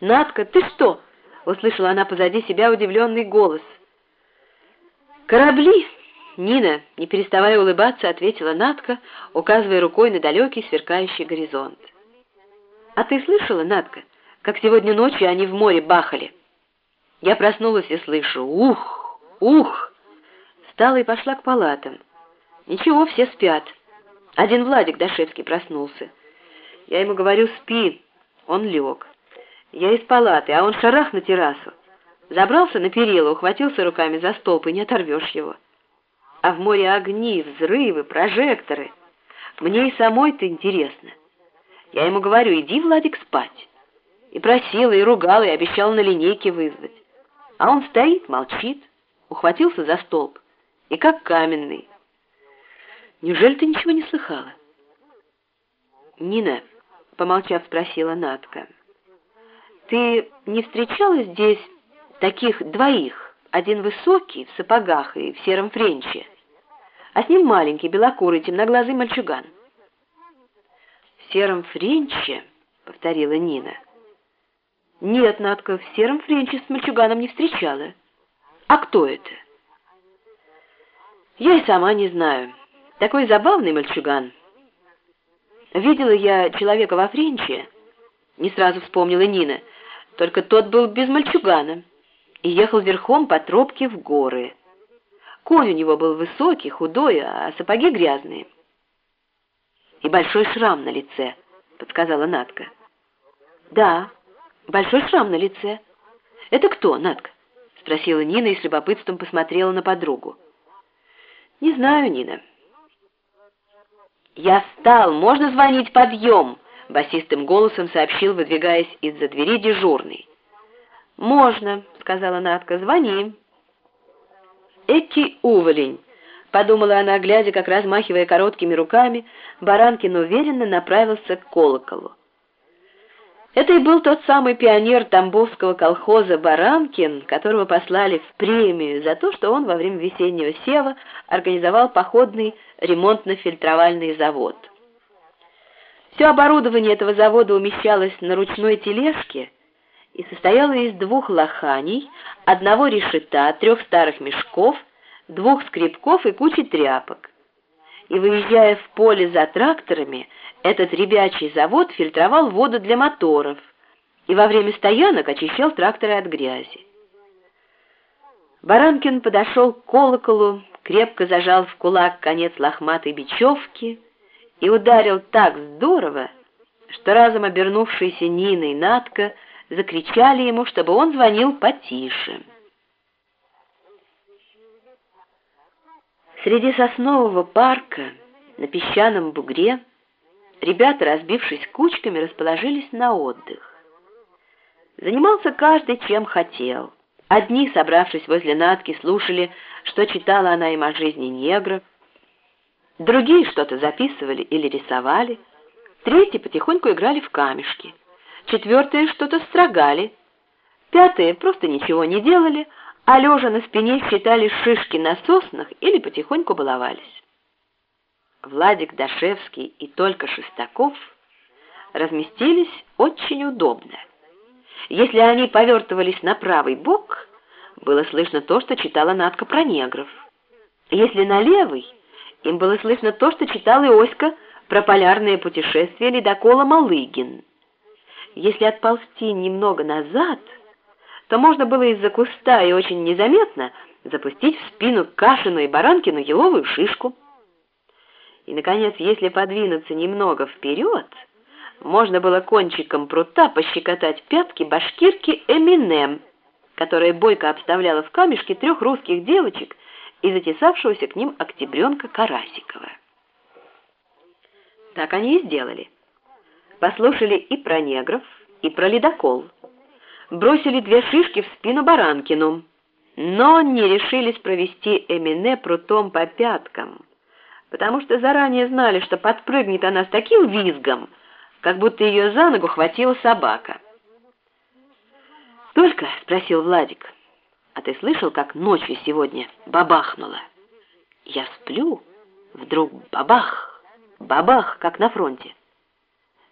Надка, ты что?» — услышала она позади себя удивленный голос. «Корабли!» — Нина, не переставая улыбаться, ответила Надка, указывая рукой на далекий сверкающий горизонт. «А ты слышала, Надка, как сегодня ночью они в море бахали?» Я проснулась и слышу «Ух! Ух!» Встала и пошла к палатам. Ничего, все спят. Один Владик Дашевский проснулся. Я ему говорю «Спи». Он лег. Я из палаты, а он шарах на террасу. Забрался на перила, ухватился руками за столб, и не оторвешь его. А в море огни, взрывы, прожекторы. Мне и самой-то интересно. Я ему говорю, иди, Владик, спать. И просила, и ругала, и обещала на линейке вызвать. А он стоит, молчит, ухватился за столб. И как каменный. Неужели ты ничего не слыхала? Нина, помолчав, спросила Натка. Ты не встречала здесь таких двоих? Один высокий, в сапогах и в сером френче, а с ним маленький, белокурый, темноглазый мальчуган. «В сером френче?» — повторила Нина. «Нет, Надка, в сером френче с мальчуганом не встречала. А кто это?» «Я и сама не знаю. Такой забавный мальчуган. Видела я человека во френче?» Не сразу вспомнила Нина — только тот был без мальчугана и ехал верхом по тропке в горы. Конь у него был высокий, худой, а сапоги грязные. «И большой шрам на лице», — подсказала Натка. «Да, большой шрам на лице. Это кто, Натка?» — спросила Нина и с любопытством посмотрела на подругу. «Не знаю, Нина». «Я встал, можно звонить подъем?» — басистым голосом сообщил, выдвигаясь из-за двери дежурный. «Можно», — сказала Надка, — «звони». «Эки уволень», — подумала она, глядя, как размахивая короткими руками, Баранкин уверенно направился к колоколу. Это и был тот самый пионер Тамбовского колхоза Баранкин, которого послали в премию за то, что он во время весеннего сева организовал походный ремонтно-фильтровальный завод. Все оборудование этого завода умещалось на ручной тележке и состояло из двух лоханей, одного решета, трех старых мешков, двух скребков и кучи тряпок. И выезжая в поле за тракторами, этот ребячий завод фильтровал воду для моторов и во время стоянок очищал тракторы от грязи. Баранкин подошел к колоколу, крепко зажал в кулак конец лохматой бечевки и ударил так здорово, что разом обернувшиеся Нина и Натка закричали ему, чтобы он звонил потише. Среди соснового парка на песчаном бугре ребята, разбившись кучками, расположились на отдых. Занимался каждый чем хотел. Одни, собравшись возле Натки, слушали, что читала она им о жизни негров, Другие что-то записывали или рисовали. Третьи потихоньку играли в камешки. Четвертые что-то строгали. Пятые просто ничего не делали, а лежа на спине считали шишки на соснах или потихоньку баловались. Владик Дашевский и только Шестаков разместились очень удобно. Если они повертывались на правый бок, было слышно то, что читала Надка про негров. Если на левый — им было слышно то, что читал Иоська про полярное путешествие ледокола «Малыгин». Если отползти немного назад, то можно было из-за куста и очень незаметно запустить в спину Кашину и Баранкину еловую шишку. И, наконец, если подвинуться немного вперед, можно было кончиком прута пощекотать пятки башкирки Эминем, которая бойко обставляла в камешке трех русских девочек и затесавшегося к ним октябренка Карасикова. Так они и сделали. Послушали и про негров, и про ледокол. Бросили две шишки в спину Баранкину, но не решились провести Эмине прутом по пяткам, потому что заранее знали, что подпрыгнет она с таким визгом, как будто ее за ногу хватила собака. «Только?» — спросил Владик. А ты слышал, как ночью сегодня бабахнуло? Я сплю, вдруг бабах, бабах, как на фронте.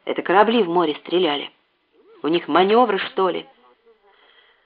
Это корабли в море стреляли. У них маневры, что ли?